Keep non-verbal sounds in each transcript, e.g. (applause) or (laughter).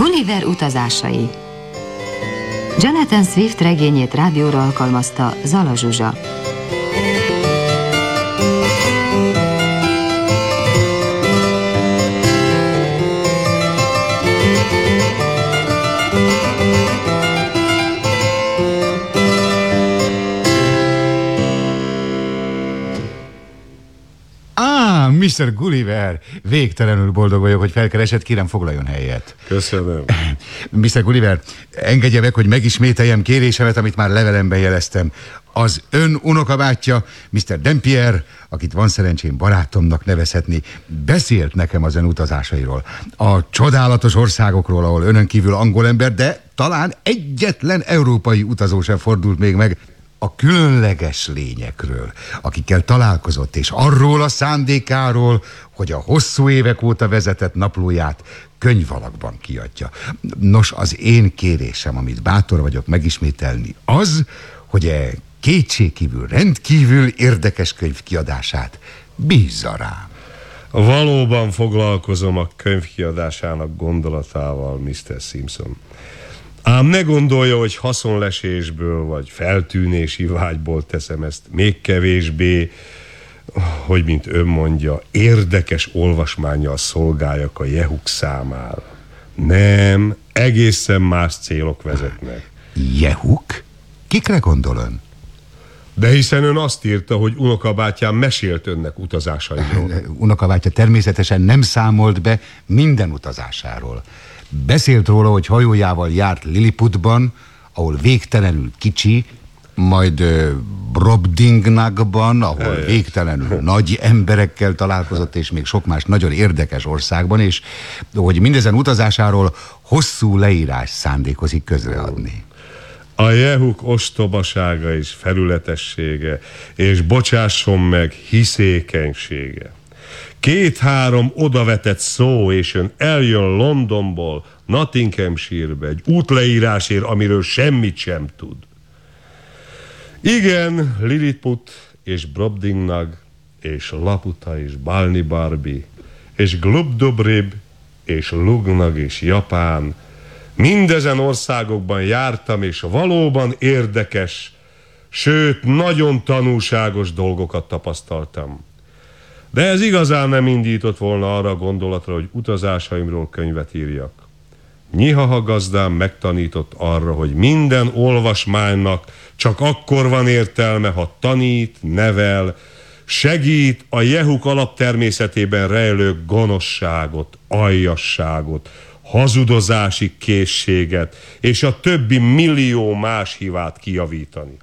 Gulliver utazásai Jonathan Swift regényét rádióra alkalmazta Zala Zsuzsa. Mr. Gulliver, végtelenül boldog vagyok, hogy felkeresett, kérem foglaljon helyet. Köszönöm. (laughs) Mr. Gulliver, engedje meg, hogy megismételjem kérésemet, amit már levelemben jeleztem. Az ön unokabátyja, Mr. Dempier, akit van szerencsém barátomnak nevezhetni, beszélt nekem az ön utazásairól. A csodálatos országokról, ahol önön kívül angol ember, de talán egyetlen európai utazó sem fordult még meg, a különleges lényekről, akikkel találkozott, és arról a szándékáról, hogy a hosszú évek óta vezetett naplóját könyvalakban kiadja. Nos, az én kérésem, amit bátor vagyok megismételni, az, hogy e kétségkívül rendkívül érdekes könyv kiadását bízza rám. Valóban foglalkozom a könyv kiadásának gondolatával, Mr. Simpson. Ám ne gondolja, hogy haszonlesésből vagy feltűnési vágyból teszem ezt, még kevésbé, hogy mint ön mondja, érdekes olvasmányjal szolgáljak a jehuk számára. Nem, egészen más célok vezetnek. Jehuk? Kikre gondol ön? De hiszen ön azt írta, hogy unokabátyám mesélt önnek utazásairól. (laughs) Unokabátyja természetesen nem számolt be minden utazásáról. Beszélt róla, hogy hajójával járt Lilliputban, ahol végtelenül kicsi, majd uh, Brobdingnagban, ahol végtelenül (laughs) nagy emberekkel találkozott, és még sok más nagyon érdekes országban, és hogy mindezen utazásáról hosszú leírás szándékozik közreadni. A Jehuk ostobasága és felületessége, és bocsásson meg hiszékenysége. Két-három odavetett szó, és ön eljön Londonból, Nottinghamshire-be, egy útleírásért, amiről semmit sem tud. Igen, Lilliput és Brobdingnag, és Laputa és Balni Barbie, és Glubdobrib, és Lugnag és Japán. Mindezen országokban jártam, és valóban érdekes, sőt, nagyon tanulságos dolgokat tapasztaltam. De ez igazán nem indított volna arra a gondolatra, hogy utazásaimról könyvet írjak. Nyihaha gazdám megtanított arra, hogy minden olvasmánynak csak akkor van értelme, ha tanít, nevel, segít a jehuk alaptermészetében rejlő gonoszságot, aljasságot, hazudozási készséget és a többi millió más hivát kijavítani.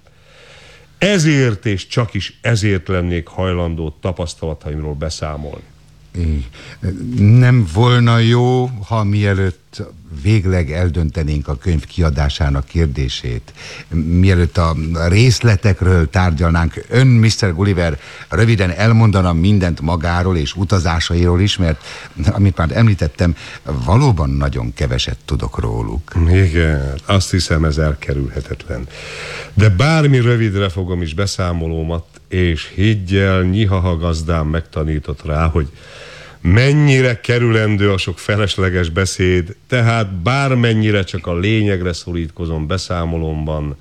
Ezért és csak is ezért lennék hajlandó tapasztalataimról beszámolni. Nem volna jó, ha mielőtt végleg eldöntenénk a könyv kiadásának kérdését, mielőtt a részletekről tárgyalnánk, ön, Mr. Gulliver, röviden elmondana mindent magáról és utazásairól is, mert, amit már említettem, valóban nagyon keveset tudok róluk. Igen, azt hiszem ez elkerülhetetlen. De bármi rövidre fogom is beszámolómat, és higgyel, nyihaha gazdám megtanított rá, hogy mennyire kerülendő a sok felesleges beszéd, tehát bármennyire csak a lényegre szorítkozom beszámolomban,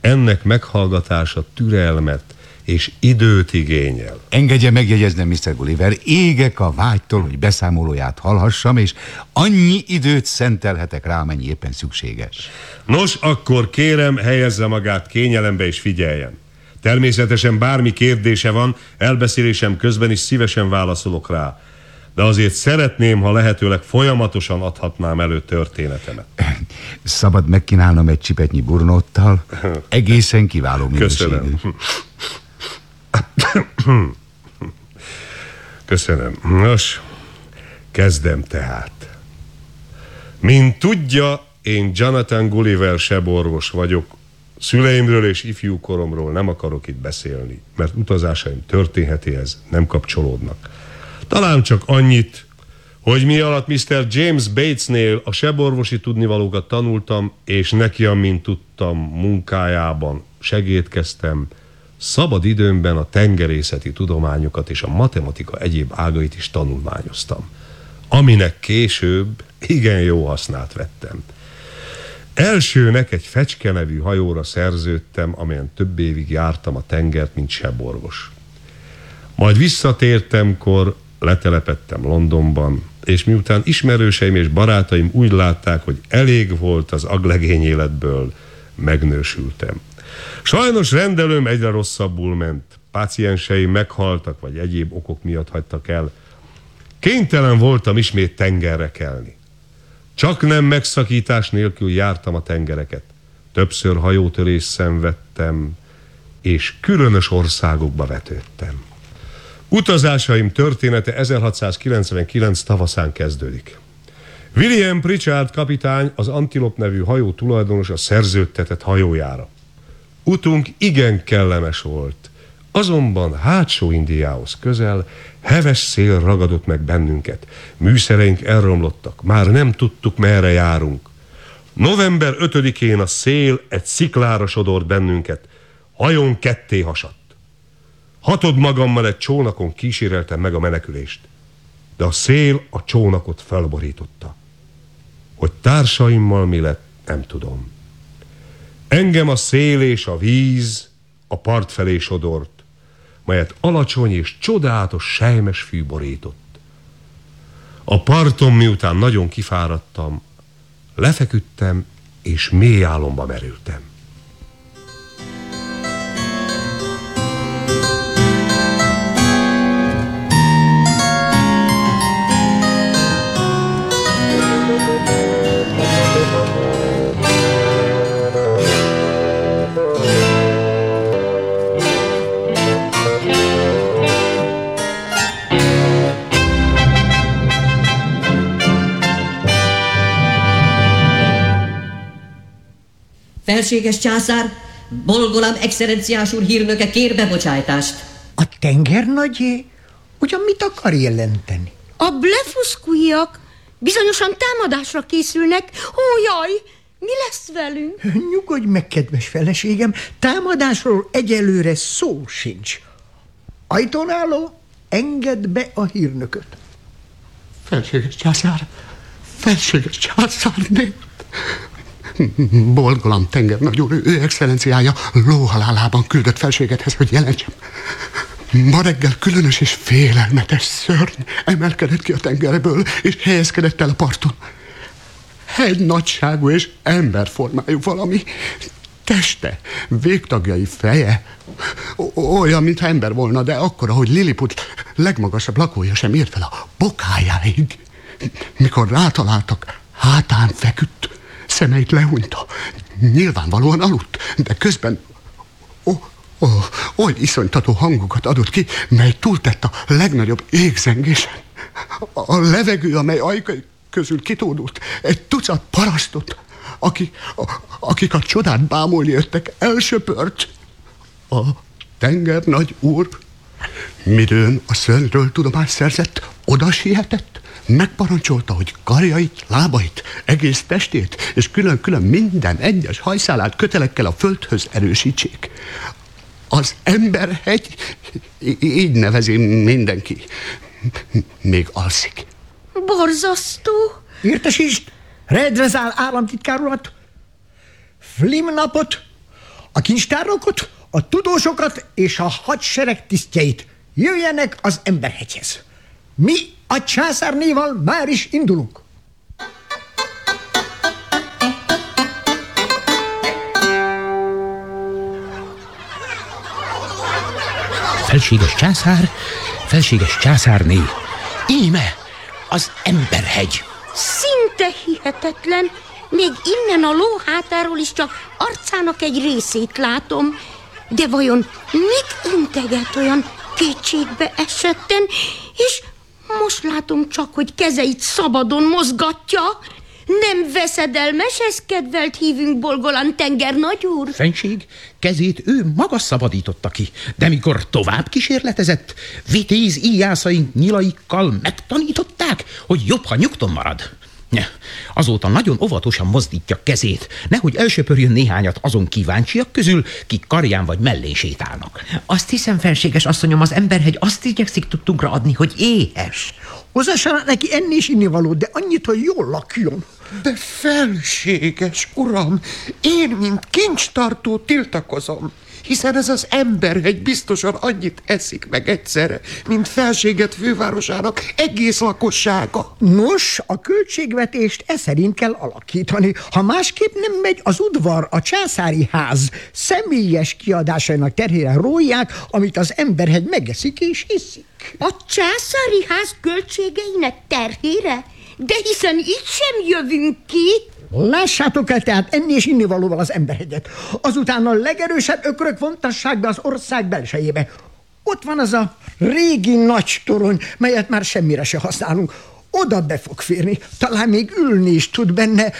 ennek meghallgatása türelmet és időt igényel. Engedje megjegyeznem, Mr. Gulliver, égek a vágytól, hogy beszámolóját hallhassam, és annyi időt szentelhetek rá, mennyi éppen szükséges. Nos, akkor kérem, helyezze magát kényelembe és figyeljen. Természetesen bármi kérdése van, elbeszélésem közben is szívesen válaszolok rá. De azért szeretném, ha lehetőleg folyamatosan adhatnám elő történetemet. (laughs) Szabad megkínálnom egy csipetnyi burnóttal? (laughs) Egészen kiváló minőségű. Köszönöm. (coughs) Köszönöm. Nos, kezdem tehát. Mint tudja, én Jonathan Gulliver seborvos vagyok, Szüleimről és ifjú koromról nem akarok itt beszélni, mert utazásaim történetéhez nem kapcsolódnak. Talán csak annyit, hogy mi alatt Mr. James Batesnél a seborvosi tudnivalókat tanultam, és neki, amint tudtam, munkájában segítkeztem, szabad időmben a tengerészeti tudományokat és a matematika egyéb ágait is tanulmányoztam. Aminek később igen jó hasznát vettem. Elsőnek egy fecske nevű hajóra szerződtem, amelyen több évig jártam a tengert, mint seborvos. Majd visszatértemkor letelepettem Londonban, és miután ismerőseim és barátaim úgy látták, hogy elég volt az aglegény életből, megnősültem. Sajnos rendelőm egyre rosszabbul ment. Pácienseim meghaltak, vagy egyéb okok miatt hagytak el. Kénytelen voltam ismét tengerre kelni. Csak nem megszakítás nélkül jártam a tengereket. Többször hajótörést szenvedtem, és különös országokba vetődtem. Utazásaim története 1699 tavaszán kezdődik. William Pritchard kapitány, az Antilop nevű hajó tulajdonos a szerződtetett hajójára. Utunk igen kellemes volt, azonban hátsó Indiához közel heves szél ragadott meg bennünket. Műszereink elromlottak, már nem tudtuk, merre járunk. November 5-én a szél egy sziklára sodort bennünket. Hajón ketté hasadt. Hatod magammal egy csónakon kíséreltem meg a menekülést, de a szél a csónakot felborította. Hogy társaimmal mi lett, nem tudom. Engem a szél és a víz a part felé sodort, melyet alacsony és csodálatos sejmes fű borított. A parton miután nagyon kifáradtam, lefeküdtem és mély álomba merültem. Felséges császár, Bolgolám excellenciás úr hírnöke kér bebocsájtást. A tenger nagyé? Ugyan mit akar jelenteni? A blefuszkuiak bizonyosan támadásra készülnek. Ó, jaj, mi lesz velünk? Nyugodj meg, kedves feleségem, támadásról egyelőre szó sincs. Ajtón álló, engedd be a hírnököt. Felséges császár, felséges császár, (laughs) nép. Bolgolam tenger nagyúr, ő excellenciája lóhalálában küldött felségethez, hogy jelentsem. Ma reggel különös és félelmetes szörny emelkedett ki a tengerből, és helyezkedett el a parton. Egy nagyságú és emberformájú valami, teste, végtagjai feje, olyan, mintha ember volna, de akkor, ahogy Lilliput legmagasabb lakója sem ért fel a bokájáig. Mikor rátaláltak, hátán feküdt, szemeit lehúnyta. Nyilvánvalóan aludt, de közben ó, ó, oly iszonytató hangokat adott ki, mely túltett a legnagyobb égzengésen. A levegő, amely ajkai közül kitódult, egy tucat parasztot, akik, a, akik a csodát bámulni jöttek, elsöpört. A tenger nagy úr, midőn a szörnyről tudomást szerzett, oda sietett, megparancsolta, hogy karjait, lábait, egész testét, és külön-külön minden egyes hajszálát kötelekkel a földhöz erősítsék. Az emberhegy, így nevezi mindenki, még alszik. Borzasztó. Értesítsd, Redrezál államtitkár urat, Flimnapot, a kincstárnokot, a tudósokat és a hadsereg tisztjeit jöjjenek az emberhegyhez. Mi a császárnéval már is indulunk. Felséges császár, felséges császárné. Íme, az emberhegy. Szinte hihetetlen. Még innen a ló hátáról is csak arcának egy részét látom. De vajon mit integet olyan kétségbe esetten, és most látom csak, hogy kezeit szabadon mozgatja. Nem veszedelmes, ez kedvelt hívünk Bolgolán tenger nagyúr? Fenség, kezét ő maga szabadította ki, de mikor tovább kísérletezett, vitéz íjászaink nyilaikkal megtanították, hogy jobb, ha nyugton marad. Azóta nagyon óvatosan mozdítja kezét, nehogy elsöpörjön néhányat azon kíváncsiak közül, kik karján vagy mellén sétálnak. Azt hiszem, felséges asszonyom, az emberhegy azt igyekszik tudtunkra adni, hogy éhes. Hozzásanak neki enni és innivaló, de annyit, hogy jól lakjon. De felséges uram, én, mint kincstartó tiltakozom hiszen ez az emberhegy biztosan annyit eszik meg egyszerre, mint felséget fővárosának egész lakossága. Nos, a költségvetést e szerint kell alakítani. Ha másképp nem megy, az udvar, a császári ház személyes kiadásainak terhére rólják, amit az emberhegy megeszik és iszik. A császári ház költségeinek terhére? De hiszen itt sem jövünk ki. Lássátok el tehát enni és innivalóval az emberhegyet. Azután a legerősebb ökrök vontassák be az ország belsejébe. Ott van az a régi nagy torony, melyet már semmire se használunk. Oda be fog férni, talán még ülni is tud benne.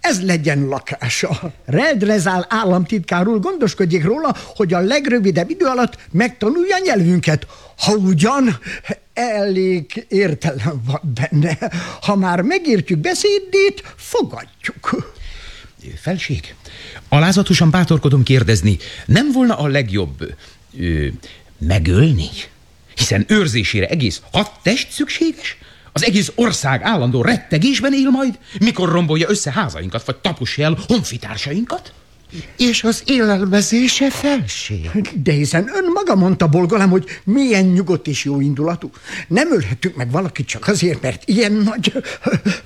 Ez legyen lakása. Redrezál államtitkár úr gondoskodjék róla, hogy a legrövidebb idő alatt megtanulja nyelvünket. Ha ugyan elég értelem van benne. Ha már megértjük beszédét, fogadjuk. Felség, alázatosan bátorkodom kérdezni, nem volna a legjobb ö, megölni? Hiszen őrzésére egész hat test szükséges? Az egész ország állandó rettegésben él majd, mikor rombolja össze házainkat, vagy taposja el honfitársainkat? És az élelmezése felség. De hiszen ön maga mondta, Bolgolám, hogy milyen nyugodt és jó indulatú. Nem ölhetünk meg valakit csak azért, mert ilyen nagy...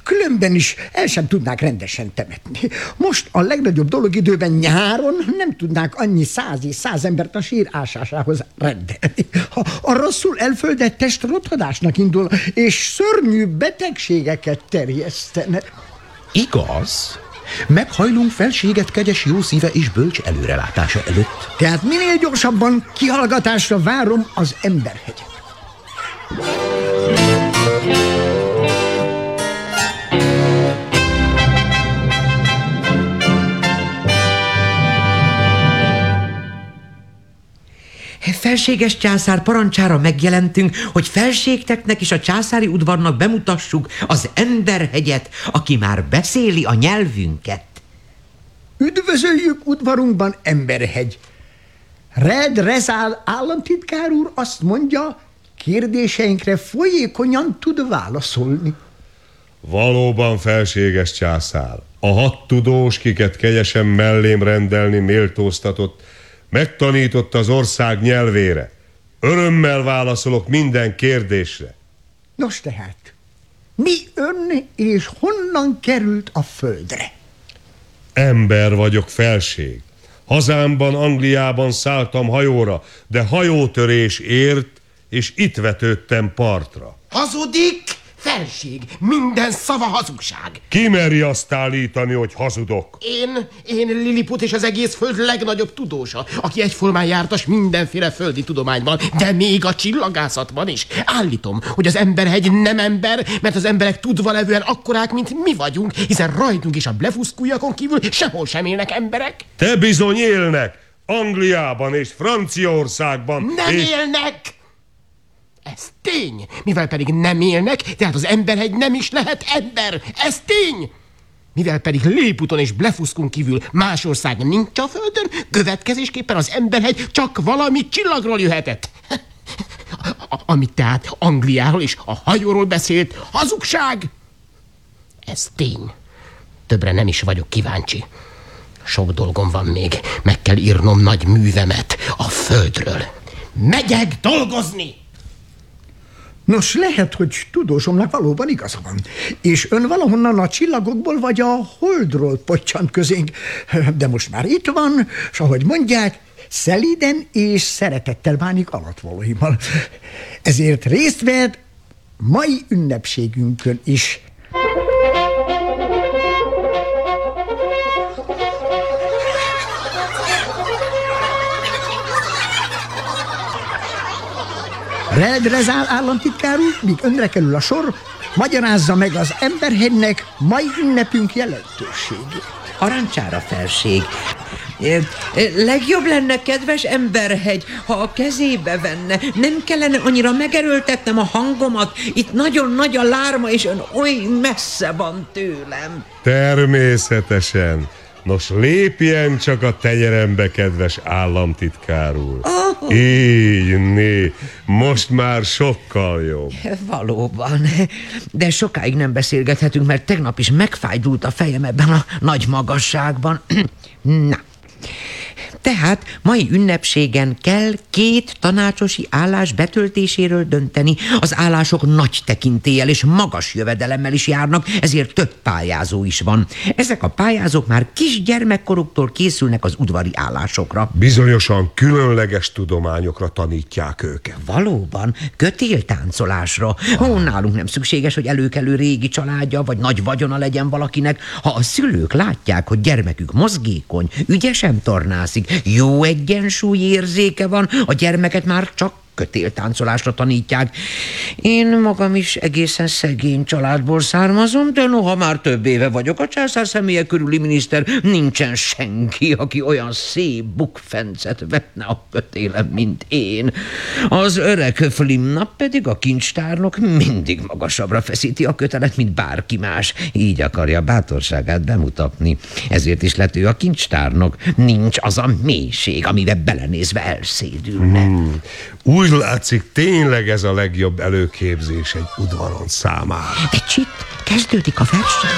Különben is el sem tudnák rendesen temetni. Most a legnagyobb dolog időben nyáron nem tudnák annyi száz és száz embert a sír ásásához rendelni. Ha a rosszul elföldett test rothadásnak indul, és szörnyű betegségeket terjesztene. Igaz? Meghajlunk felséget kegyes jó szíve és bölcs előrelátása előtt. Tehát minél gyorsabban kihallgatásra várom az emberhegyet. Felséges császár parancsára megjelentünk, hogy felségteknek és a császári udvarnak bemutassuk az emberhegyet, aki már beszéli a nyelvünket. Üdvözöljük udvarunkban emberhegy. Red Rezál államtitkár úr azt mondja, kérdéseinkre folyékonyan tud válaszolni. Valóban felséges császár. A hat tudós, kiket kegyesen mellém rendelni méltóztatott, megtanította az ország nyelvére. Örömmel válaszolok minden kérdésre. Nos tehát, mi ön és honnan került a földre? Ember vagyok, felség. Hazámban, Angliában szálltam hajóra, de hajótörés ért, és itt vetődtem partra. Hazudik? Felség, minden szava hazugság. Ki meri azt állítani, hogy hazudok? Én, én Lilliput és az egész föld legnagyobb tudósa, aki egyformán jártas mindenféle földi tudományban, de még a csillagászatban is. Állítom, hogy az emberhegy nem ember, mert az emberek tudva levően akkorák, mint mi vagyunk, hiszen rajtunk is a blefuszkújakon kívül sehol sem élnek emberek. Te bizony élnek! Angliában és Franciaországban. Nem és... élnek! Ez tény, mivel pedig nem élnek, tehát az emberhegy nem is lehet ember. Ez tény! Mivel pedig Léputon és Blefuszkun kívül más ország nincs a földön, következésképpen az emberhegy csak valami csillagról jöhetett. (laughs) Amit tehát Angliáról és a hajóról beszélt, hazugság! Ez tény. Többre nem is vagyok kíváncsi. Sok dolgom van még. Meg kell írnom nagy művemet a földről. Megyek dolgozni! Nos, lehet, hogy tudósomnak valóban igaza van. És ön valahonnan a csillagokból vagy a holdról pocsant közénk. (laughs) De most már itt van, és ahogy mondják, szeliden és szeretettel bánik alatvalóimmal. Ezért részt vehet mai ünnepségünkön is. Redrezál államtitkár úr, míg önre kerül a sor, magyarázza meg az emberhegynek mai ünnepünk jelentőségét. Parancsára felség. Legjobb lenne, kedves emberhegy, ha a kezébe venne. Nem kellene annyira megerőltetnem a hangomat. Itt nagyon nagy a lárma, és ön oly messze van tőlem. Természetesen. Nos, lépjen csak a tenyerembe, kedves államtitkár úr. Oh. Így, né, most már sokkal jobb. Valóban, de sokáig nem beszélgethetünk, mert tegnap is megfájdult a fejem ebben a nagy magasságban. (clears throat) Na, tehát mai ünnepségen kell két tanácsosi állás betöltéséről dönteni. Az állások nagy tekintéllyel és magas jövedelemmel is járnak, ezért több pályázó is van. Ezek a pályázók már kisgyermekkoruktól készülnek az udvari állásokra. Bizonyosan különleges tudományokra tanítják őket. Valóban, kötéltáncolásra. Ó, nálunk nem szükséges, hogy előkelő régi családja vagy nagy vagyona legyen valakinek. Ha a szülők látják, hogy gyermekük mozgékony, ügyesen tornászik, jó egyensúly érzéke van, a gyermeket már csak kötéltáncolásra tanítják. Én magam is egészen szegény családból származom, de noha már több éve vagyok a császár személye körüli miniszter, nincsen senki, aki olyan szép bukfencet vetne a kötélem, mint én. Az öreg Flimnap pedig a kincstárnok mindig magasabbra feszíti a kötelet, mint bárki más. Így akarja bátorságát bemutatni. Ezért is lett ő a kincstárnok. Nincs az a mélység, amivel belenézve elszédülne. Hmm. Úgy látszik, tényleg ez a legjobb előképzés egy udvaron számára. De csit, kezdődik a verseny.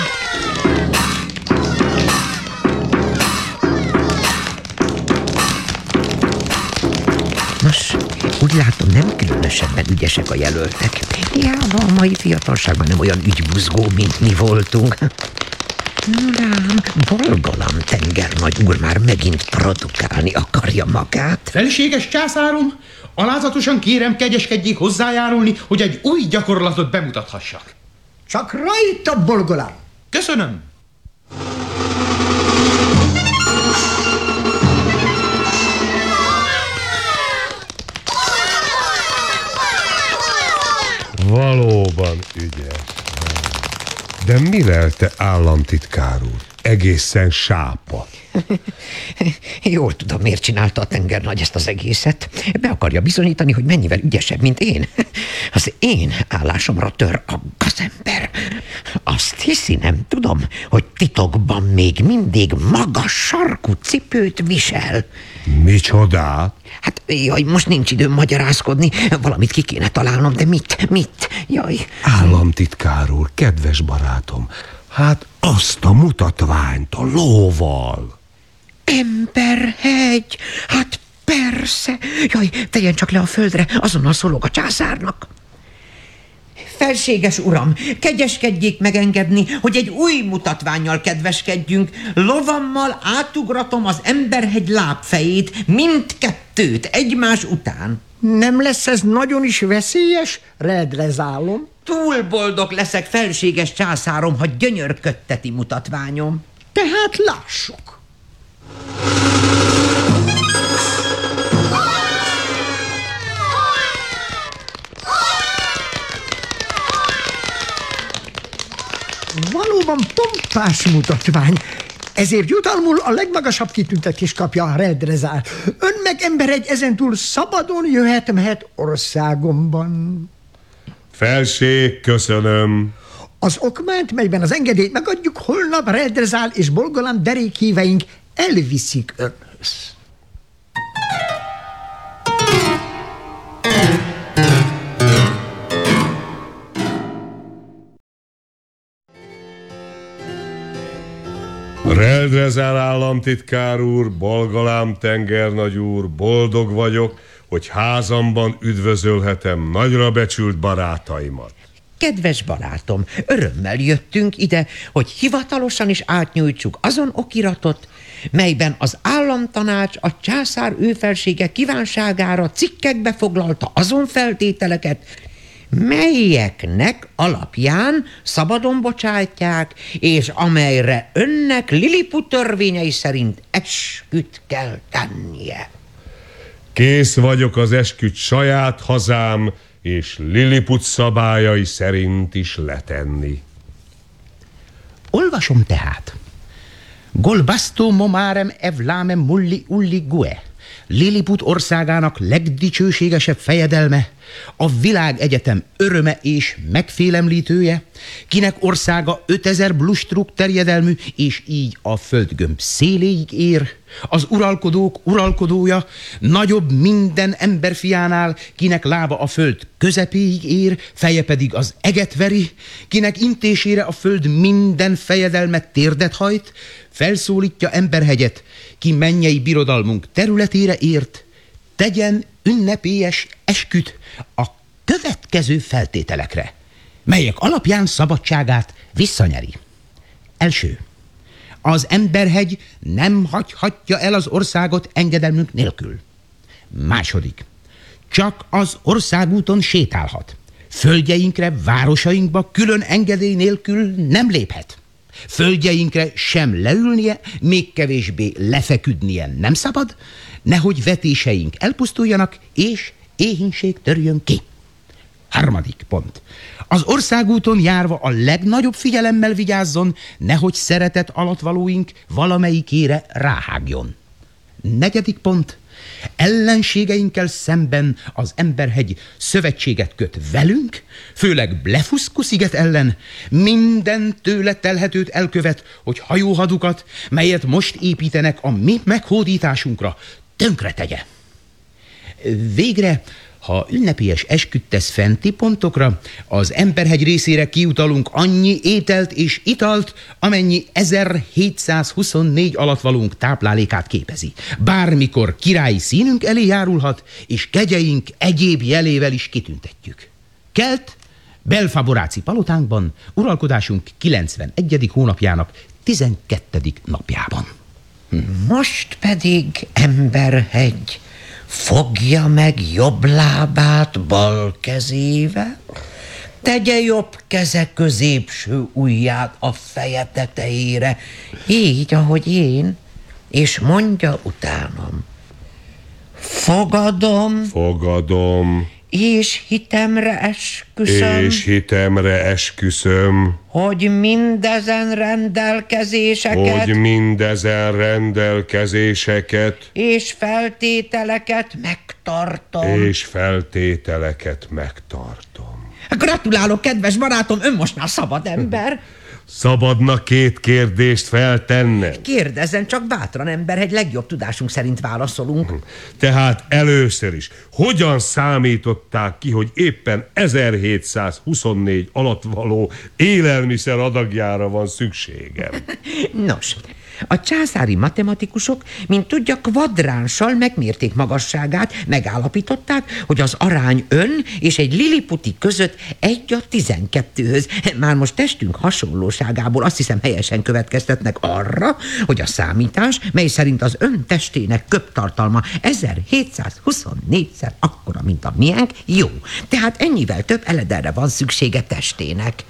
Nos, úgy látom, nem különösebben ügyesek a jelöltek. Hiába a mai fiatalságban nem olyan ügybuzgó, mint mi voltunk. Rám, bolgalam tenger nagy úr már megint produkálni akarja magát. Felséges császárom, alázatosan kérem kegyeskedjék hozzájárulni, hogy egy új gyakorlatot bemutathassak. Csak rajta, bolgolám! Köszönöm. Valóban ügyes. De mi lelte államtitkár úr? Egészen sápa. (laughs) Jól tudom, miért csinálta a tengernagy ezt az egészet. Be akarja bizonyítani, hogy mennyivel ügyesebb, mint én. (laughs) Az én állásomra tör a gazember. Azt hiszi, nem tudom, hogy titokban még mindig magas sarkú cipőt visel. Micsodát? Hát, jaj, most nincs időm magyarázkodni. Valamit ki kéne találnom, de mit? Mit? Jaj. Államtitkár úr, kedves barátom, hát azt a mutatványt a lóval. Emberhegy, hát persze. Jaj, tegyen csak le a földre, azonnal szólok a császárnak. Felséges uram, kegyeskedjék megengedni, hogy egy új mutatványjal kedveskedjünk. Lovammal átugratom az emberhegy lábfejét, mindkettőt egymás után. Nem lesz ez nagyon is veszélyes? Redrezálom. Túl boldog leszek, felséges császárom, ha gyönyörködteti mutatványom. Tehát lássuk. Valóban pompás mutatvány. Ezért jutalmul a legmagasabb kitüntetés kapja a Redrezár. Ön meg ember egy ezentúl szabadon jöhet-mehet országomban. Felség, köszönöm. Az okmányt, melyben az engedélyt megadjuk, holnap Redrezál és Bolgolán derékhíveink elviszik önhöz. Reldrezál államtitkár úr, Bolgalám tengernagy úr, boldog vagyok, hogy házamban üdvözölhetem nagyra becsült barátaimat. Kedves barátom, örömmel jöttünk ide, hogy hivatalosan is átnyújtsuk azon okiratot, melyben az államtanács a császár őfelsége kívánságára cikkekbe foglalta azon feltételeket, melyeknek alapján szabadon bocsátják, és amelyre önnek Liliput törvényei szerint esküt kell tennie. Kész vagyok az esküt saját hazám és Liliput szabályai szerint is letenni. Olvasom tehát. Golbasto momarem evlame mulli ulli gue. Lilliput országának legdicsőségesebb fejedelme, a világegyetem öröme és megfélemlítője, kinek országa 5000 blustruk terjedelmű, és így a földgömb széléig ér, az uralkodók uralkodója, nagyobb minden emberfiánál, kinek lába a föld közepéig ér, feje pedig az eget veri, kinek intésére a föld minden fejedelmet térdet hajt, felszólítja emberhegyet, ki mennyei birodalmunk területére ért, tegyen ünnepélyes esküt a következő feltételekre, melyek alapján szabadságát visszanyeri. Első. Az emberhegy nem hagyhatja el az országot engedelmünk nélkül. Második. Csak az országúton sétálhat. Földjeinkre, városainkba külön engedély nélkül nem léphet. Földjeinkre sem leülnie, még kevésbé lefeküdnie nem szabad, nehogy vetéseink elpusztuljanak, és éhínség törjön ki. Harmadik pont. Az országúton járva a legnagyobb figyelemmel vigyázzon, nehogy szeretet alatvalóink valamelyikére ráhágjon. Negyedik pont. Ellenségeinkkel szemben az emberhegy szövetséget köt velünk, főleg Blefuszku sziget ellen, minden tőle telhetőt elkövet, hogy hajóhadukat, melyet most építenek a mi meghódításunkra, tönkre tegye. Végre, ha ünnepélyes esküdt tesz fenti pontokra, az emberhegy részére kiutalunk annyi ételt és italt, amennyi 1724 alatvalónk táplálékát képezi. Bármikor királyi színünk elé járulhat, és kegyeink egyéb jelével is kitüntetjük. Kelt, Belfaboráci palotánkban, uralkodásunk 91. hónapjának 12. napjában. Most pedig emberhegy fogja meg jobb lábát bal kezével, tegye jobb keze középső ujját a feje tetejére, így, ahogy én, és mondja utánam. Fogadom. Fogadom. És hitemre esküszöm. És hitemre esküszöm. Hogy mindezen rendelkezéseket. Hogy mindezen rendelkezéseket. És feltételeket megtartom. És feltételeket megtartom. Gratulálok, kedves barátom, ön most már szabad ember. (laughs) Szabadna két kérdést feltennem? Kérdezzen csak bátran, ember, egy legjobb tudásunk szerint válaszolunk. Tehát először is, hogyan számították ki, hogy éppen 1724 alatt való élelmiszer adagjára van szükségem? Nos, a császári matematikusok, mint tudja, kvadránssal megmérték magasságát, megállapították, hogy az arány ön és egy liliputi között egy a tizenkettőhöz. Már most testünk hasonlóságából azt hiszem helyesen következtetnek arra, hogy a számítás, mely szerint az ön testének köptartalma 1724-szer akkora, mint a miénk, jó. Tehát ennyivel több eledelre van szüksége testének.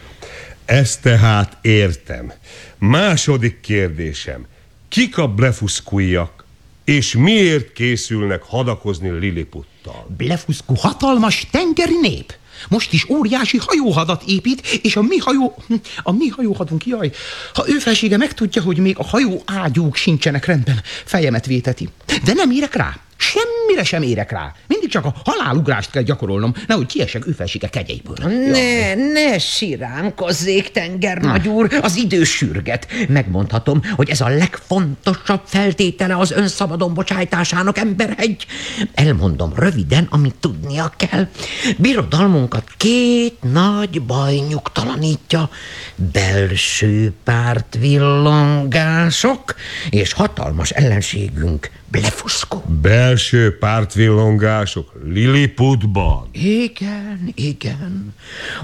Ezt tehát értem. Második kérdésem. Kik a blefuszkujjak, és miért készülnek hadakozni Liliputtal? Blefuszku hatalmas tengeri nép. Most is óriási hajóhadat épít, és a mi hajó... A mi hajóhadunk, jaj, ha ő felsége megtudja, hogy még a hajó ágyúk sincsenek rendben, fejemet véteti. De nem érek rá. Semmire sem érek rá. Mindig csak a halálugrást kell gyakorolnom, nehogy kiesek ő felsége kegyeiből. Ne, ne siránkozzék, tenger nagyúr, az idő sürget. Megmondhatom, hogy ez a legfontosabb feltétele az ön szabadon bocsájtásának, emberhegy. Elmondom röviden, amit tudnia kell. Birodalmunkat két nagy baj nyugtalanítja. Belső párt villongások és hatalmas ellenségünk, Blefuszkó. Belső pártvillongások Liliputban. Igen, igen.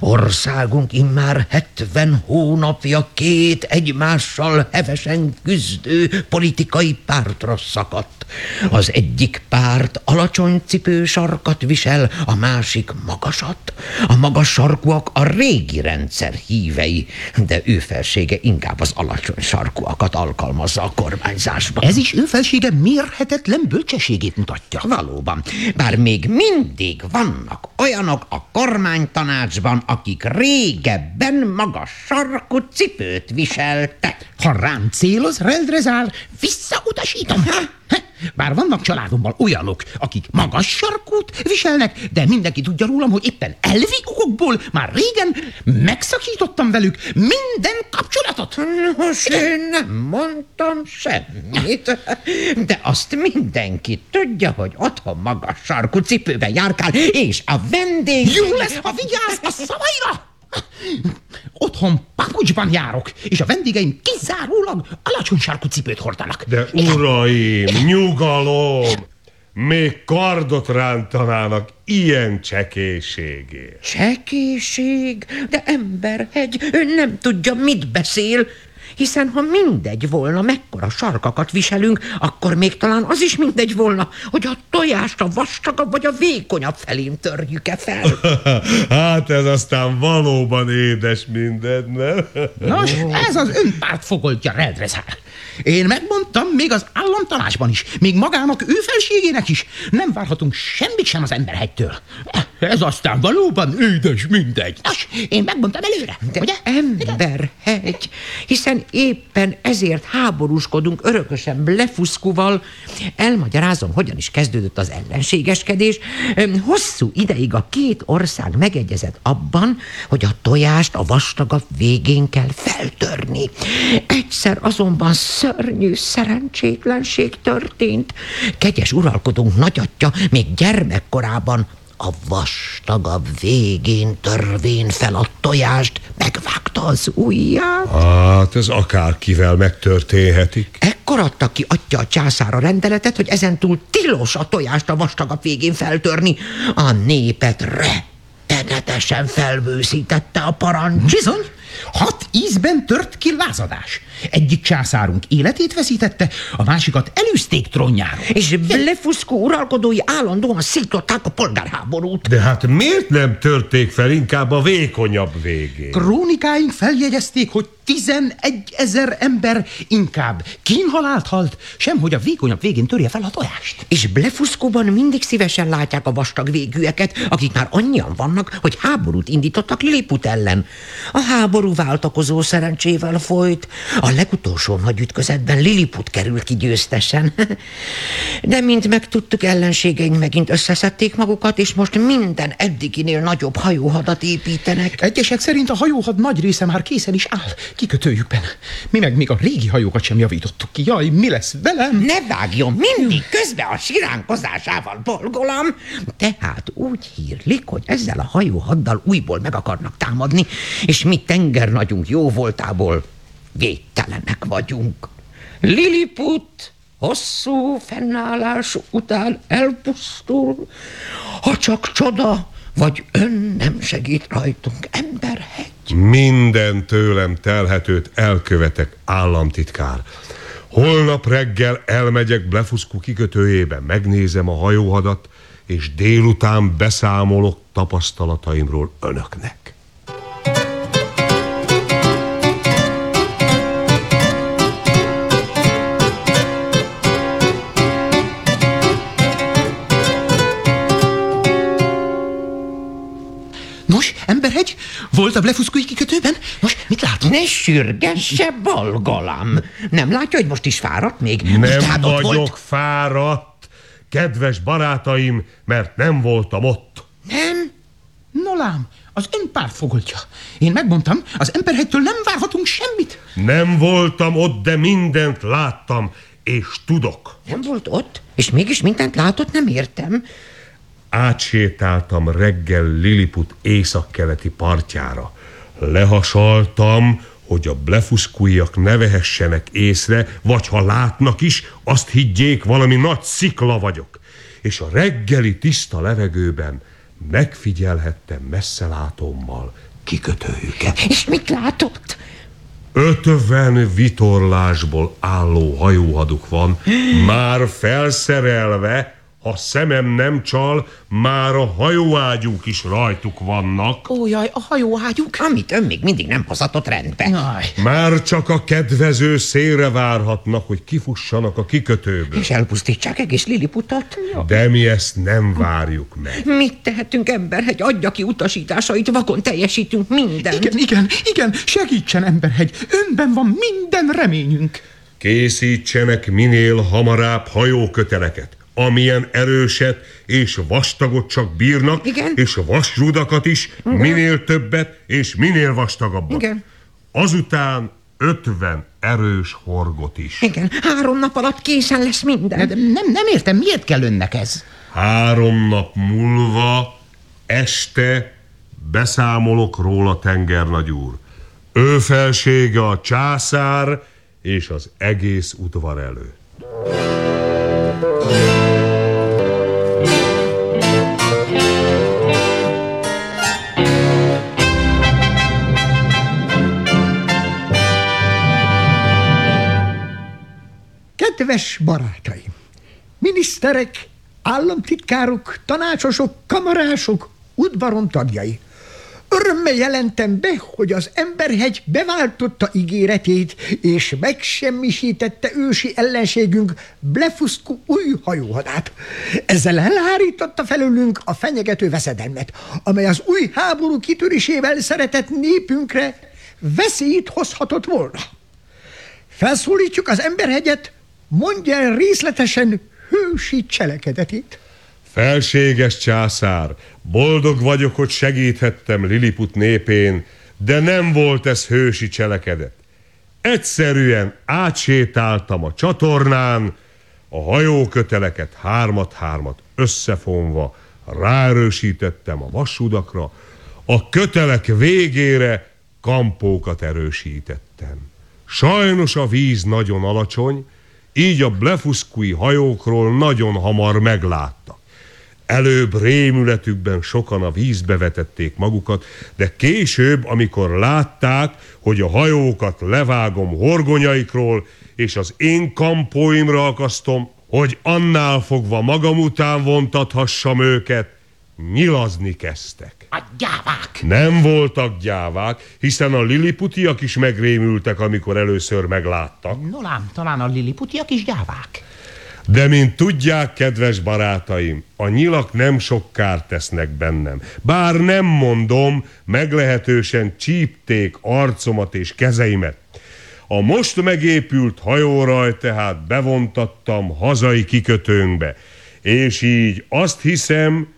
Országunk immár 70 hónapja két egymással hevesen küzdő politikai pártra szakadt. Az egyik párt alacsony cipősarkat visel, a másik magasat. A magas sarkúak a régi rendszer hívei, de ő felsége inkább az alacsony sarkúakat alkalmazza a kormányzásban. Ez is ő felsége mérhetetlen bölcsességét mutatja. Valóban. Bár még mindig vannak olyanok a kormánytanácsban, akik régebben magas sarkú cipőt viseltek. Ha rám céloz, rendre zár, visszautasítom. Ha, Bár vannak családomban olyanok, akik magas sarkút viselnek, de mindenki tudja rólam, hogy éppen elvi okokból már régen megszakítottam velük minden kapcsolatot. Nos, én nem mondtam semmit, de azt mindenki tudja, hogy otthon magas sarkú cipőben járkál, és a vendég... Jó lesz, ha vigyázz a szavaira! Otthon papucsban járok, és a vendégeim kizárólag alacsony sarkú cipőt hordanak. De uraim, nyugalom! Még kardot rántanának ilyen csekészségért. Csekéség, de emberhegy, ő nem tudja, mit beszél. Hiszen ha mindegy volna, mekkora sarkakat viselünk, akkor még talán az is mindegy volna, hogy a tojást a vastagabb vagy a vékonyabb felén törjük-e fel. (laughs) hát ez aztán valóban édes minden, nem? Nos, ez az önpárt fogoltja Redrezár. Én megmondtam még az államtanácsban is, még magának ő felségének is. Nem várhatunk semmit sem az emberhegytől. Ez aztán valóban édes mindegy. Nos, én megmondtam előre, De ugye? emberhegy, hiszen éppen ezért háborúskodunk örökösen Blefuszkuval. Elmagyarázom, hogyan is kezdődött az ellenségeskedés. Hosszú ideig a két ország megegyezett abban, hogy a tojást a vastagabb végén kell feltörni. Egyszer azonban szörnyű szerencsétlenség történt. Kegyes uralkodónk nagyatja még gyermekkorában a vastagabb végén törvén fel a tojást, megvágta az ujját. Hát ez akárkivel megtörténhetik. Ekkor adta ki atya a császára rendeletet, hogy ezentúl tilos a tojást a vastagabb végén feltörni. A népet rettenetesen felbőszítette a parancs. Bizony, hat ízben tört ki lázadás. Egyik császárunk életét veszítette, a másikat elűzték trónjáról. És Blefuszkó uralkodói állandóan szították a polgárháborút. De hát miért nem törték fel inkább a vékonyabb végén? Krónikáink feljegyezték, hogy 11 ezer ember inkább kínhalált halt, sem hogy a vékonyabb végén törje fel a tojást. És Blefuszkóban mindig szívesen látják a vastag végűeket, akik már annyian vannak, hogy háborút indítottak Lilliput ellen. A háború váltakozó szerencsével folyt. A legutolsó nagy ütközetben Lilliput került ki győztesen. (laughs) De mint megtudtuk, ellenségeink megint összeszedték magukat, és most minden eddiginél nagyobb hajóhadat építenek. Egyesek szerint a hajóhad nagy része már készen is áll, kikötőjükben. Mi meg még a régi hajókat sem javítottuk ki. Jaj, mi lesz velem? Ne vágjon mindig közbe a siránkozásával, bolgolam! Tehát úgy hírlik, hogy ezzel a hajóhaddal újból meg akarnak támadni, és mi tengernagyunk jó voltából védtelenek vagyunk. Lilliput hosszú fennállás után elpusztul, ha csak csoda, vagy ön nem segít rajtunk, emberhegy. Minden tőlem telhetőt elkövetek, államtitkár. Holnap reggel elmegyek Blefuszku kikötőjébe, megnézem a hajóhadat, és délután beszámolok tapasztalataimról önöknek. Nos, emberhegy, volt a blefuszkói kikötőben? Nos, mit látunk? Ne sürgesse, bolgolam! Nem látja, hogy most is fáradt még? Nem ott vagyok Volt... fáradt, kedves barátaim, mert nem voltam ott. Nem? Nolám, az ön pártfogoltja. Én megmondtam, az emberhegytől nem várhatunk semmit. Nem voltam ott, de mindent láttam, és tudok. Nem volt ott? És mégis mindent látott, nem értem. Átsétáltam reggel Lilliput északkeleti partjára. Lehasaltam, hogy a blefuszkújak ne vehessenek észre, vagy ha látnak is, azt higgyék, valami nagy szikla vagyok. És a reggeli tiszta levegőben megfigyelhettem messzelátómmal kikötőjüket. És mit látott? Ötven vitorlásból álló hajóhaduk van, (gasps) már felszerelve Ha szemem nem csal, már a hajóágyúk is rajtuk vannak. Ó, jaj, a hajóágyuk. Amit ön még mindig nem hozatott rendbe. Jaj. Már csak a kedvező szélre várhatnak, hogy kifussanak a kikötőből. És elpusztítsák egész Liliputot. De mi ezt nem várjuk meg. Mit tehetünk, emberhegy? Adja ki utasításait, vakon teljesítünk mindent. Igen, igen, igen, segítsen, emberhegy. Önben van minden reményünk. Készítsenek minél hamarabb hajóköteleket, amilyen erőset és vastagot csak bírnak, Igen. és vasrudakat is, Igen. minél többet és minél vastagabbat. Igen. Azután 50 erős horgot is. Igen, három nap alatt készen lesz minden. De nem, nem értem, miért kell önnek ez? Három nap múlva, este beszámolok róla, tengernagy úr. Ő felsége a császár és az egész udvar elő. Kedves barátaim! Miniszterek, államtitkárok, tanácsosok, kamarások, udvaron tagjai! Örömmel jelentem be, hogy az emberhegy beváltotta ígéretét, és megsemmisítette ősi ellenségünk Blefuszku új hajóhadát. Ezzel elhárította felülünk a fenyegető veszedelmet, amely az új háború kitörésével szeretett népünkre veszélyt hozhatott volna. Felszólítjuk az emberhegyet, mondja el részletesen hősi cselekedetét. Felséges császár, boldog vagyok, hogy segíthettem Liliput népén, de nem volt ez hősi cselekedet. Egyszerűen átsétáltam a csatornán, a hajóköteleket hármat-hármat összefonva ráerősítettem a vasudakra, a kötelek végére kampókat erősítettem. Sajnos a víz nagyon alacsony, így a blefuszkui hajókról nagyon hamar megláttak. Előbb rémületükben sokan a vízbe vetették magukat, de később, amikor látták, hogy a hajókat levágom horgonyaikról, és az én kampóimra akasztom, hogy annál fogva magam után vontathassam őket, nyilazni kezdtek. A gyávák! Nem voltak gyávák, hiszen a liliputiak is megrémültek, amikor először megláttak. Nolám, talán a liliputiak is gyávák. De mint tudják, kedves barátaim, a nyilak nem sok kárt tesznek bennem. Bár nem mondom, meglehetősen csípték arcomat és kezeimet. A most megépült hajóraj tehát bevontattam hazai kikötőnkbe, és így azt hiszem,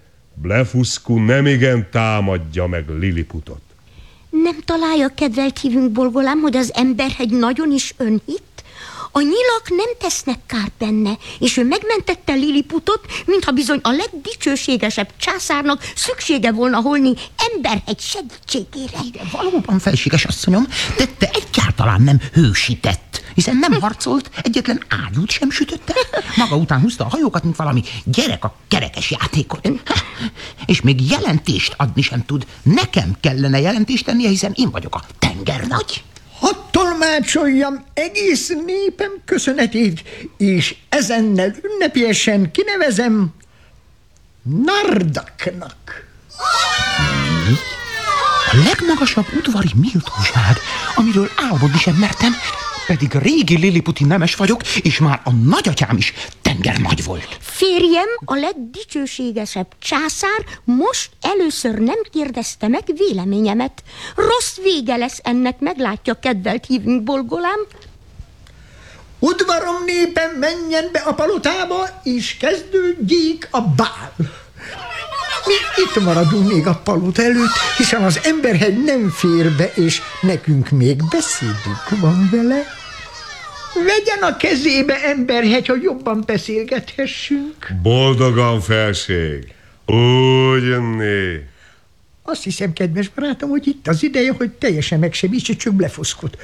Blefuszku nemigen támadja meg Liliputot. Nem találja kedvelt hívünk Bolgolám, hogy az emberhegy nagyon is önhit? A nyilak nem tesznek kárt benne, és ő megmentette Liliputot, mintha bizony a legdicsőségesebb császárnak szüksége volna holni emberhegy segítségére. Igen, valóban felséges asszonyom, de te egyáltalán nem hősített, hiszen nem harcolt, egyetlen ágyút sem sütötte. Maga után húzta a hajókat, mint valami gyerek a kerekes játékot. És még jelentést adni sem tud. Nekem kellene jelentést tennie, hiszen én vagyok a tengernagy. Hadd tolmácsoljam egész népem köszönetét, és ezennel ünnepélyesen kinevezem Nardaknak. A legmagasabb udvari méltóság, amiről álmodni sem mertem, pedig régi Liliputi nemes vagyok, és már a nagyatyám is tengernagy volt. Férjem, a legdicsőségesebb császár most először nem kérdezte meg véleményemet. Rossz vége lesz ennek, meglátja kedvelt hívünk Bolgolám. Udvarom népem menjen be a palotába, és kezdődjék a bál. Mi itt maradunk még a palota előtt, hiszen az emberhegy nem fér be, és nekünk még beszédünk van vele. Vegyen a kezébe emberhegy, hogy jobban beszélgethessünk. Boldogan felség. Úgy né. Azt hiszem, kedves barátom, hogy itt az ideje, hogy teljesen megsebítsük lefoszkot.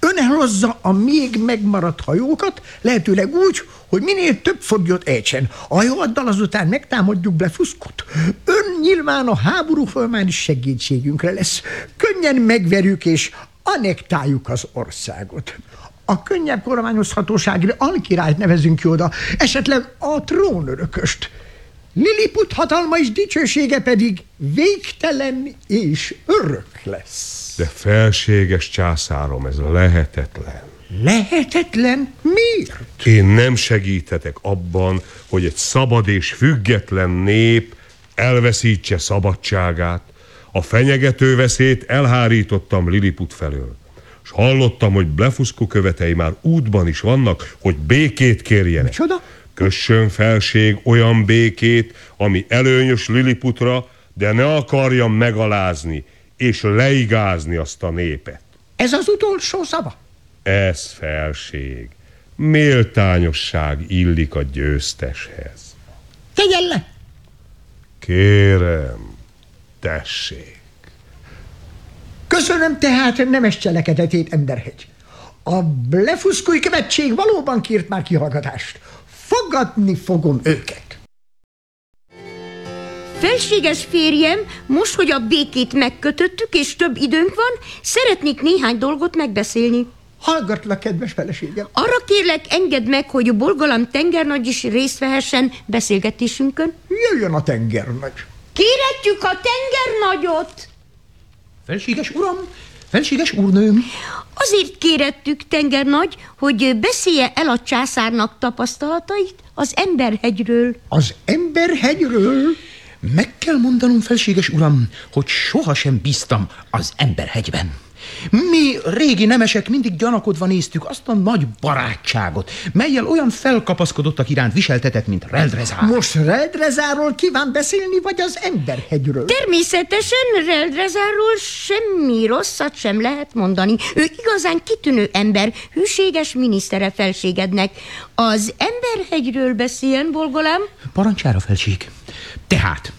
Ön elhozza a még megmaradt hajókat, lehetőleg úgy, hogy minél több foglyot ejtsen. A hajóaddal azután megtámadjuk Blefuszkot. Ön nyilván a háború folyamán is segítségünkre lesz. Könnyen megverjük és anektáljuk az országot. A könnyebb kormányozhatóságra alkirályt nevezünk ki oda, esetleg a trónörököst. Lilliput hatalma és dicsősége pedig végtelen és örök lesz. De felséges császárom, ez lehetetlen. Lehetetlen? Miért? Én nem segíthetek abban, hogy egy szabad és független nép elveszítse szabadságát. A fenyegető veszélyt elhárítottam Liliput felől. Hallottam, hogy Blefuszku követei már útban is vannak, hogy békét kérjenek. Csoda? Kössön felség olyan békét, ami előnyös Liliputra, de ne akarja megalázni és leigázni azt a népet. Ez az utolsó szava? Ez felség. Méltányosság illik a győzteshez. Tegyen le! Kérem, tessék. Köszönöm tehát nemes cselekedetét, emberhegy. A Blefuszkúj követség valóban kért már kihallgatást. Fogadni fogom őket. Felséges férjem, most, hogy a békét megkötöttük, és több időnk van, szeretnék néhány dolgot megbeszélni. Hallgatlak, kedves feleségem. Arra kérlek, engedd meg, hogy a Bolgalam tengernagy is részt vehessen beszélgetésünkön. Jöjjön a tengernagy. Kéretjük a tengernagyot! Felséges uram, felséges úrnőm. Azért kérettük, tengernagy, hogy beszélje el a császárnak tapasztalatait az emberhegyről. Az emberhegyről? Meg kell mondanom, felséges uram, hogy sohasem bíztam az emberhegyben. Mi régi nemesek mindig gyanakodva néztük azt a nagy barátságot, melyel olyan felkapaszkodottak iránt viseltetett, mint Reldrezár. Most Reldrezáról kíván beszélni, vagy az emberhegyről? Természetesen Reldrezárról semmi rosszat sem lehet mondani. Ő igazán kitűnő ember, hűséges minisztere felségednek. Az emberhegyről beszéljen, Bolgolám? Parancsára, felség. Tehát,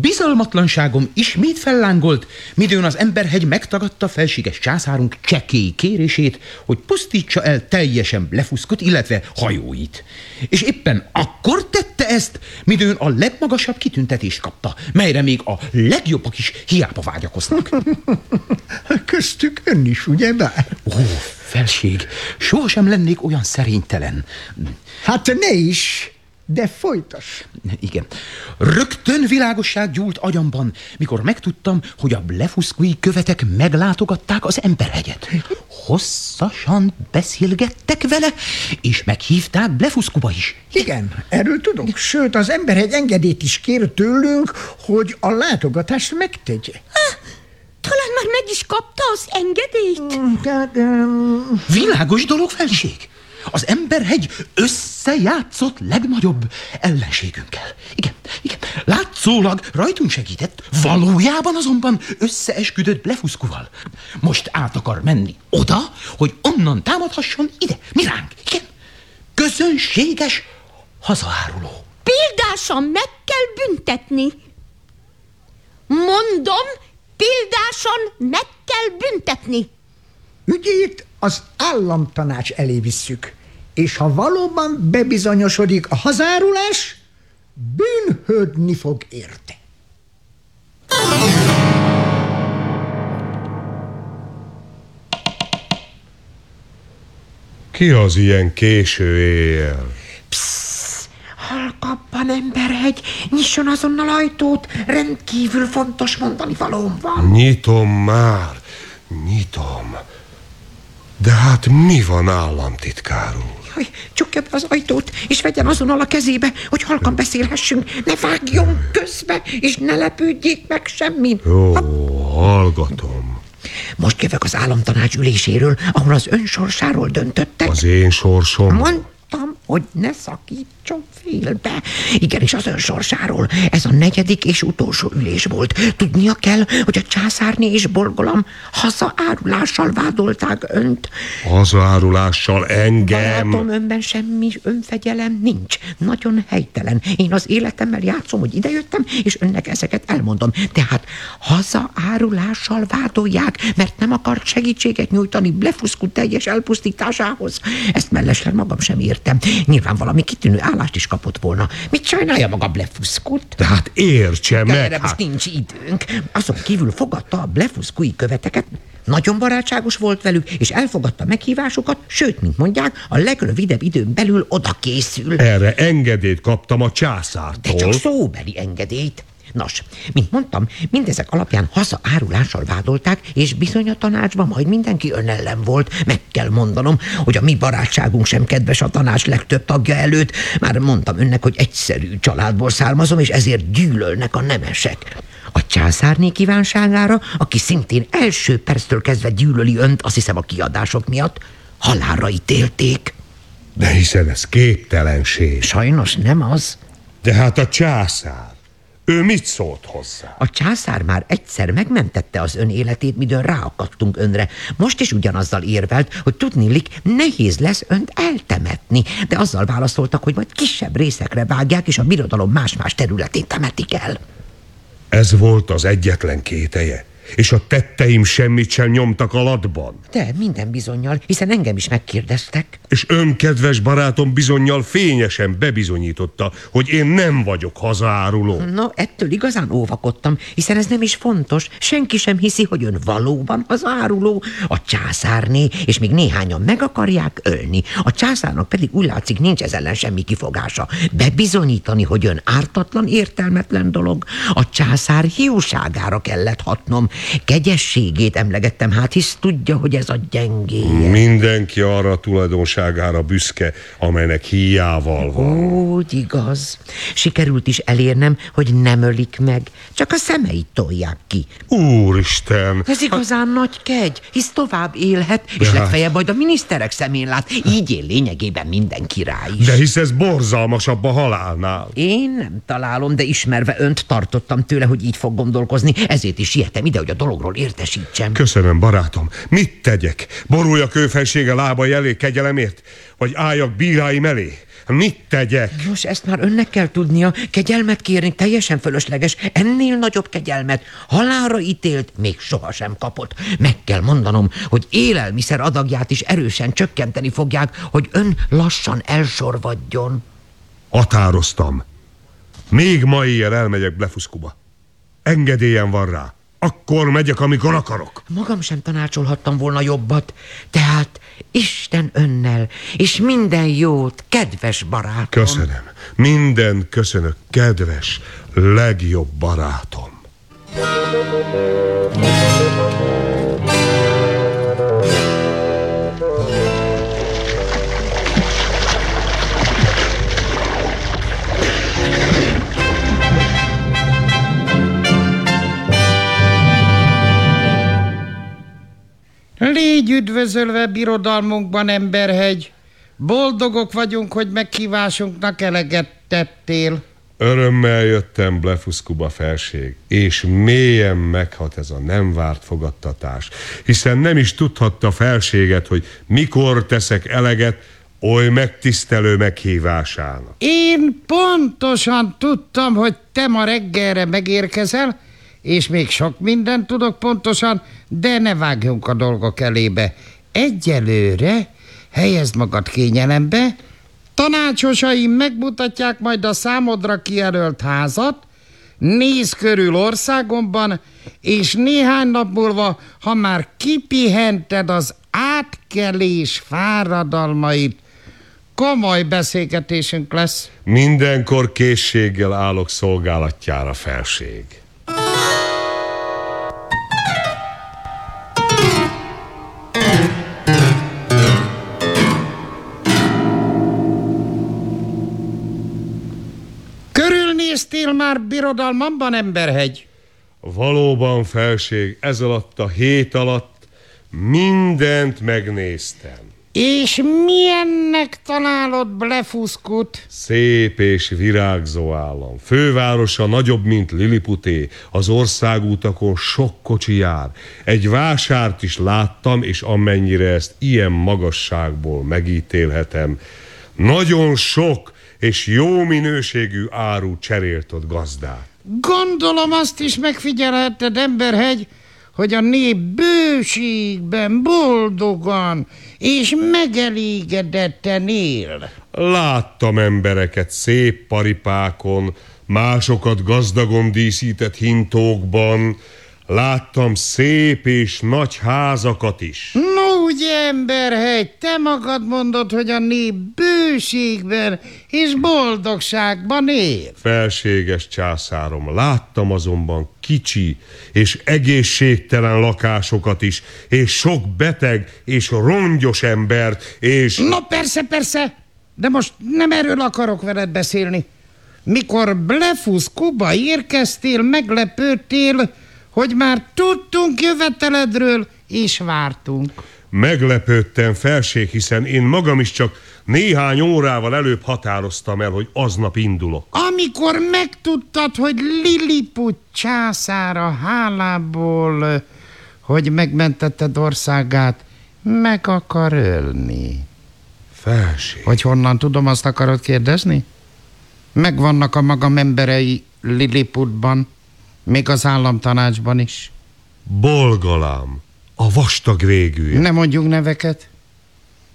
Bizalmatlanságom ismét fellángolt, midőn az emberhegy megtagadta felséges császárunk csekély kérését, hogy pusztítsa el teljesen lefuszkot, illetve hajóit. És éppen akkor tette ezt, midőn a legmagasabb kitüntetést kapta, melyre még a legjobbak is hiába vágyakoznak. (laughs) Köztük ön is, ugye bár? Ó, felség, sohasem lennék olyan szerénytelen. Hát ne is, de folytas. Igen. Rögtön világosság gyúlt agyamban, mikor megtudtam, hogy a blefuszkui követek meglátogatták az emberhegyet. Hosszasan beszélgettek vele, és meghívták Blefuszkuba is. Igen, erről tudunk. Sőt, az emberhegy engedélyt is kér tőlünk, hogy a látogatást megtegye. Talán már meg is kapta az engedélyt? Mm, Tehát, um... Világos dolog, felség. Az emberhegy összejátszott legnagyobb ellenségünkkel. Igen, igen, látszólag rajtunk segített, valójában azonban összeesküdött Blefuszkuval. Most át akar menni oda, hogy onnan támadhasson ide, miránk. Igen, közönséges hazaáruló. Példásan meg kell büntetni. Mondom, példásan meg kell büntetni. Ügyét az államtanács elé visszük, és ha valóban bebizonyosodik a hazárulás, bűnhődni fog érte. Ki az ilyen késő éjjel? Halkabban, emberhegy, nyisson azonnal ajtót, rendkívül fontos mondani valóm van. Nyitom már, nyitom. De hát mi van, államtitkár úr? Jaj, csukja be az ajtót, és vegyen azonnal a kezébe, hogy halkan beszélhessünk. Ne vágjon közbe, és ne lepődjék meg semmin. Jó, hallgatom. Most jövök az államtanács üléséről, ahol az ön sorsáról döntöttek. Az én sorsom? Mondtam, hogy ne szakítson félbe. Igen, és az ön sorsáról. Ez a negyedik és utolsó ülés volt. Tudnia kell, hogy a császárné és Bolgolam hazaárulással vádolták önt. Hazaárulással engem? Látom, önben semmi önfegyelem nincs. Nagyon helytelen. Én az életemmel játszom, hogy idejöttem, és önnek ezeket elmondom. Tehát hazaárulással vádolják, mert nem akart segítséget nyújtani Blefuszku teljes elpusztításához. Ezt mellesleg magam sem értem. Nyilván valami kitűnő állást is kapott volna. Mit csinálja maga Blefuszkut? De hát értse De meg, erre most hát... nincs időnk. Azon kívül fogadta a Blefuszkui követeket, nagyon barátságos volt velük, és elfogadta meghívásukat, sőt, mint mondják, a legrövidebb időn belül oda készül. Erre engedélyt kaptam a De császártól. csak szóbeli engedélyt. Nos, mint mondtam, mindezek alapján hazaárulással vádolták, és bizony a tanácsban majd mindenki önellen volt. Meg kell mondanom, hogy a mi barátságunk sem kedves a tanács legtöbb tagja előtt. Már mondtam önnek, hogy egyszerű családból származom, és ezért gyűlölnek a nemesek. A császárné kívánságára, aki szintén első perctől kezdve gyűlöli önt, azt hiszem a kiadások miatt, halálra ítélték. De hiszen ez képtelenség. Sajnos nem az. De hát a császár, ő mit szólt hozzá? A császár már egyszer megmentette az ön életét, midőn ráakadtunk önre. Most is ugyanazzal érvelt, hogy tudnilik, nehéz lesz önt eltemetni, de azzal válaszoltak, hogy majd kisebb részekre vágják, és a birodalom más-más területén temetik el. Ez volt az egyetlen kételje, és a tetteim semmit sem nyomtak alatban. De minden bizonyal, hiszen engem is megkérdeztek. És ön, kedves barátom, bizonyal fényesen bebizonyította, hogy én nem vagyok hazaáruló. Na, ettől igazán óvakodtam, hiszen ez nem is fontos. Senki sem hiszi, hogy ön valóban az áruló, a császárné, és még néhányan meg akarják ölni. A császárnak pedig úgy látszik, nincs ez ellen semmi kifogása. Bebizonyítani, hogy ön ártatlan, értelmetlen dolog. A császár hiúságára kellett hatnom. Kegyességét emlegettem, hát hisz tudja, hogy ez a gyengéje. Mindenki arra a tulajdonságára büszke, amelynek híjával van. Úgy igaz. Sikerült is elérnem, hogy nem ölik meg, csak a szemeit tolják ki. Úristen! Ez igazán nagy kegy, hisz tovább élhet, és hát- legfeljebb majd a miniszterek szemén lát. Így él lényegében minden király is. De hisz ez borzalmasabb a halálnál. Én nem találom, de ismerve önt tartottam tőle, hogy így fog gondolkozni, ezért is sietem ide, hogy a dologról értesítsem. Köszönöm, barátom. Mit tegyek? Boruljak ő felsége lábai elé kegyelemért? Vagy álljak bíráim elé? Mit tegyek? Nos, ezt már önnek kell tudnia, kegyelmet kérni teljesen fölösleges, ennél nagyobb kegyelmet halálra ítélt még sohasem kapott. Meg kell mondanom, hogy élelmiszer adagját is erősen csökkenteni fogják, hogy ön lassan elsorvadjon. Határoztam. Még ma éjjel elmegyek Blefuszkuba. Engedélyem van rá. Akkor megyek, amikor akarok. Magam sem tanácsolhattam volna jobbat, tehát Isten önnel, és minden jót, kedves barátom. Köszönöm. Minden köszönök, kedves, legjobb barátom. Légy üdvözölve birodalmunkban, emberhegy! Boldogok vagyunk, hogy meghívásunknak eleget tettél. Örömmel jöttem Blefuszkuba felség, és mélyen meghat ez a nem várt fogadtatás, hiszen nem is tudhatta felséget, hogy mikor teszek eleget oly megtisztelő meghívásának. Én pontosan tudtam, hogy te ma reggelre megérkezel, és még sok mindent tudok pontosan, de ne vágjunk a dolgok elébe. Egyelőre helyezd magad kényelembe, tanácsosaim megmutatják majd a számodra kijelölt házat, néz körül országomban, és néhány nap múlva, ha már kipihented az átkelés fáradalmait, komoly beszélgetésünk lesz. Mindenkor készséggel állok szolgálatjára felség. Körülnéztél már birodalmamban, emberhegy? Valóban felség, ez alatt a hét alatt mindent megnéztem. És milyennek találod Blefuszkut? Szép és virágzó állam. Fővárosa nagyobb, mint Liliputé. Az országútakon sok kocsi jár. Egy vásárt is láttam, és amennyire ezt ilyen magasságból megítélhetem, nagyon sok és jó minőségű áru cserélt ott gazdát. Gondolom azt is megfigyelhetted, emberhegy, hogy a nép bőségben, boldogan és megelégedetten él. Láttam embereket szép paripákon, másokat gazdagon díszített hintókban, láttam szép és nagy házakat is. No, ugye, emberhegy, te magad mondod, hogy a nép bőségben és boldogságban él. Felséges császárom, láttam azonban kicsi és egészségtelen lakásokat is, és sok beteg és rongyos embert, és... No persze, persze, de most nem erről akarok veled beszélni. Mikor Blefusz Kuba érkeztél, meglepődtél, hogy már tudtunk jöveteledről, és vártunk. Meglepődtem, felség, hiszen én magam is csak néhány órával előbb határoztam el, hogy aznap indulok. Amikor megtudtad, hogy Lilliput császára hálából, hogy megmentetted országát, meg akar ölni. Felség. Hogy honnan tudom, azt akarod kérdezni? Megvannak a magam emberei Lilliputban, még az államtanácsban is. Bolgalám, a vastag végű. Ne mondjunk neveket.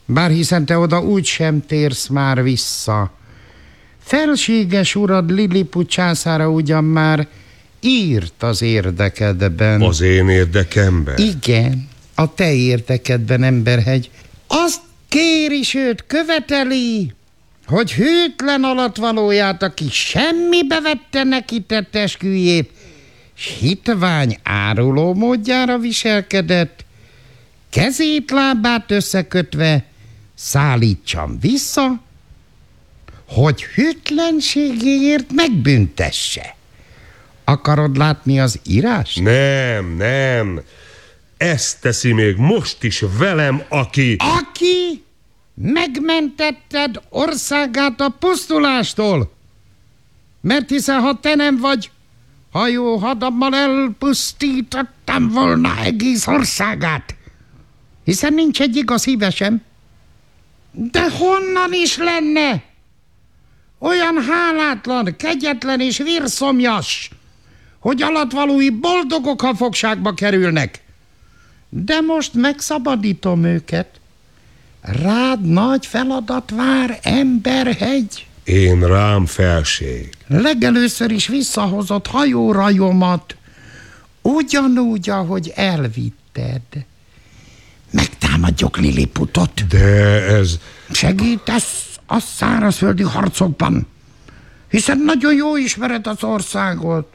Bár hiszen te oda úgy sem térsz már vissza. Felséges urad Lilliput császára ugyan már írt az érdekedben. Az én érdekemben? Igen, a te érdekedben, emberhegy. Azt kéri, sőt követeli, hogy hűtlen alatvalóját, aki semmibe vette neki tett esküjét, s hitvány áruló módjára viselkedett, kezét, lábát összekötve szállítsam vissza, hogy hűtlenségéért megbüntesse. Akarod látni az írás? Nem, nem. Ezt teszi még most is velem, aki... Aki megmentetted országát a pusztulástól. Mert hiszen ha te nem vagy, hajó hadammal elpusztítottam volna egész országát. Hiszen nincs egy igaz híve sem. De honnan is lenne? Olyan hálátlan, kegyetlen és vérszomjas, hogy alatvalói boldogok, ha fogságba kerülnek. De most megszabadítom őket. Rád nagy feladat vár, emberhegy. Én rám felség. Legelőször is visszahozott hajórajomat, ugyanúgy, ahogy elvitted. Megtámadjuk Liliputot. De ez... Segítesz a szárazföldi harcokban, hiszen nagyon jó ismered az országot.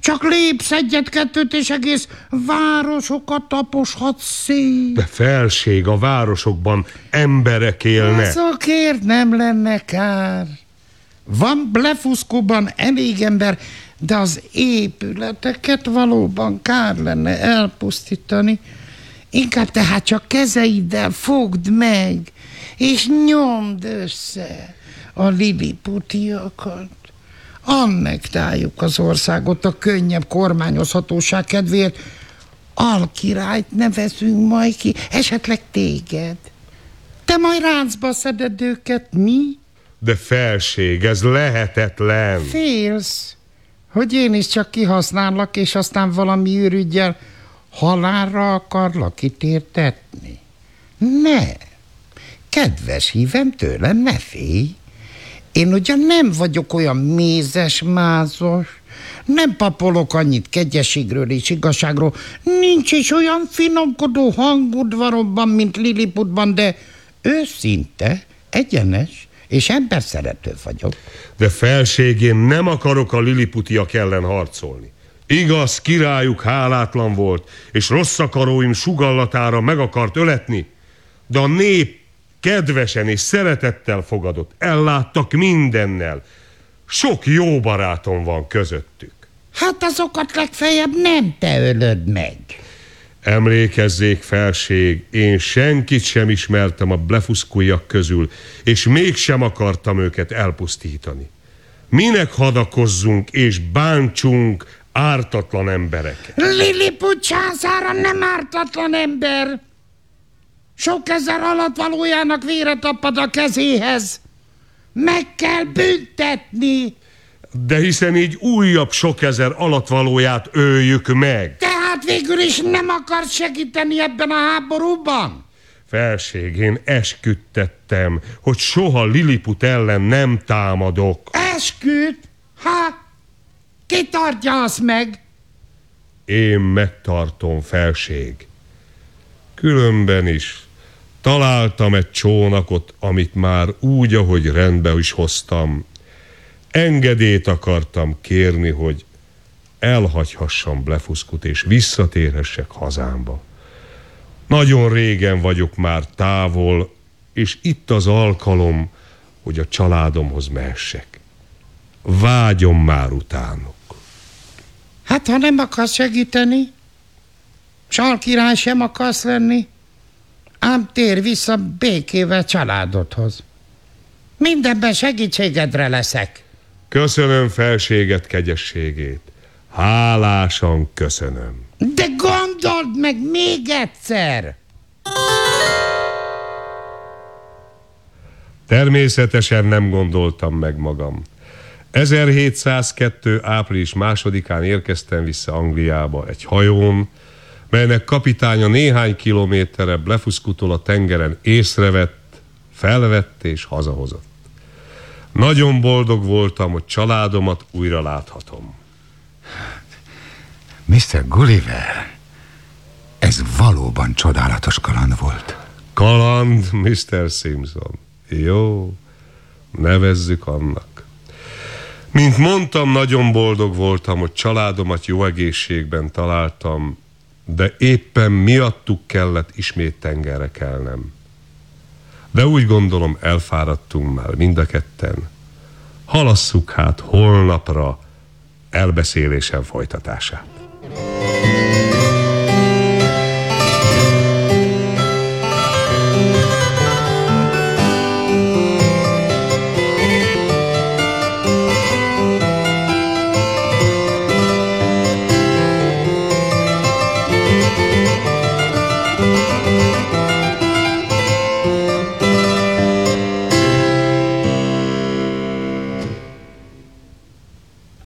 Csak lépsz egyet-kettőt, és egész városokat taposhatsz szét. De felség a városokban emberek élnek. Azokért nem lenne kár. Van Blefuszkóban elég ember, de az épületeket valóban kár lenne elpusztítani. Inkább tehát csak kezeiddel fogd meg, és nyomd össze a liliputiakat. Annektáljuk az országot a könnyebb kormányozhatóság kedvéért. Alkirályt nevezünk majd ki, esetleg téged. Te majd ráncba szeded őket, mi? De felség, ez lehetetlen. Félsz, hogy én is csak kihasznállak, és aztán valami ürügyel halálra akarlak ítéltetni? Ne, kedves hívem tőlem, ne félj. Én ugyan nem vagyok olyan mézes mázos, nem papolok annyit kegyességről és igazságról, nincs is olyan finomkodó hangudvaromban, mint Lilliputban, de őszinte, egyenes és ember szerető vagyok. De felségén nem akarok a liliputiak ellen harcolni. Igaz, királyuk hálátlan volt, és rossz akaróim sugallatára meg akart öletni, de a nép kedvesen és szeretettel fogadott, elláttak mindennel. Sok jó barátom van közöttük. Hát azokat legfeljebb nem te ölöd meg. Emlékezzék, felség, én senkit sem ismertem a blefuszkujak közül, és mégsem akartam őket elpusztítani. Minek hadakozzunk és bántsunk ártatlan embereket? Lilliput császára nem ártatlan ember. Sok ezer alatt valójának vére tapad a kezéhez. Meg kell büntetni. De hiszen így újabb sok ezer alatvalóját öljük meg. Tehát végül is nem akar segíteni ebben a háborúban? Felség, én esküdtettem, hogy soha Liliput ellen nem támadok. Esküd? Ha? Ki tartja azt meg? Én megtartom, felség. Különben is találtam egy csónakot, amit már úgy, ahogy rendbe is hoztam. Engedélyt akartam kérni, hogy elhagyhassam Blefuszkut, és visszatérhessek hazámba. Nagyon régen vagyok már távol, és itt az alkalom, hogy a családomhoz mehessek. Vágyom már utánuk. Hát, ha nem akarsz segíteni, Sal király sem akarsz lenni, ám tér vissza békével családodhoz. Mindenben segítségedre leszek. Köszönöm felséget, kegyességét. Hálásan köszönöm. De gondold meg még egyszer! Természetesen nem gondoltam meg magam. 1702. április másodikán érkeztem vissza Angliába egy hajón, melynek kapitánya néhány kilométerre Blefuszkutól a tengeren észrevett, felvett és hazahozott. Nagyon boldog voltam, hogy családomat újra láthatom. Mr. Gulliver, ez valóban csodálatos kaland volt. Kaland, Mr. Simpson. Jó, nevezzük annak. Mint mondtam, nagyon boldog voltam, hogy családomat jó egészségben találtam, de éppen miattuk kellett ismét tengerre kelnem. De úgy gondolom, elfáradtunk már mind a ketten. Halasszuk hát holnapra elbeszélésen folytatását.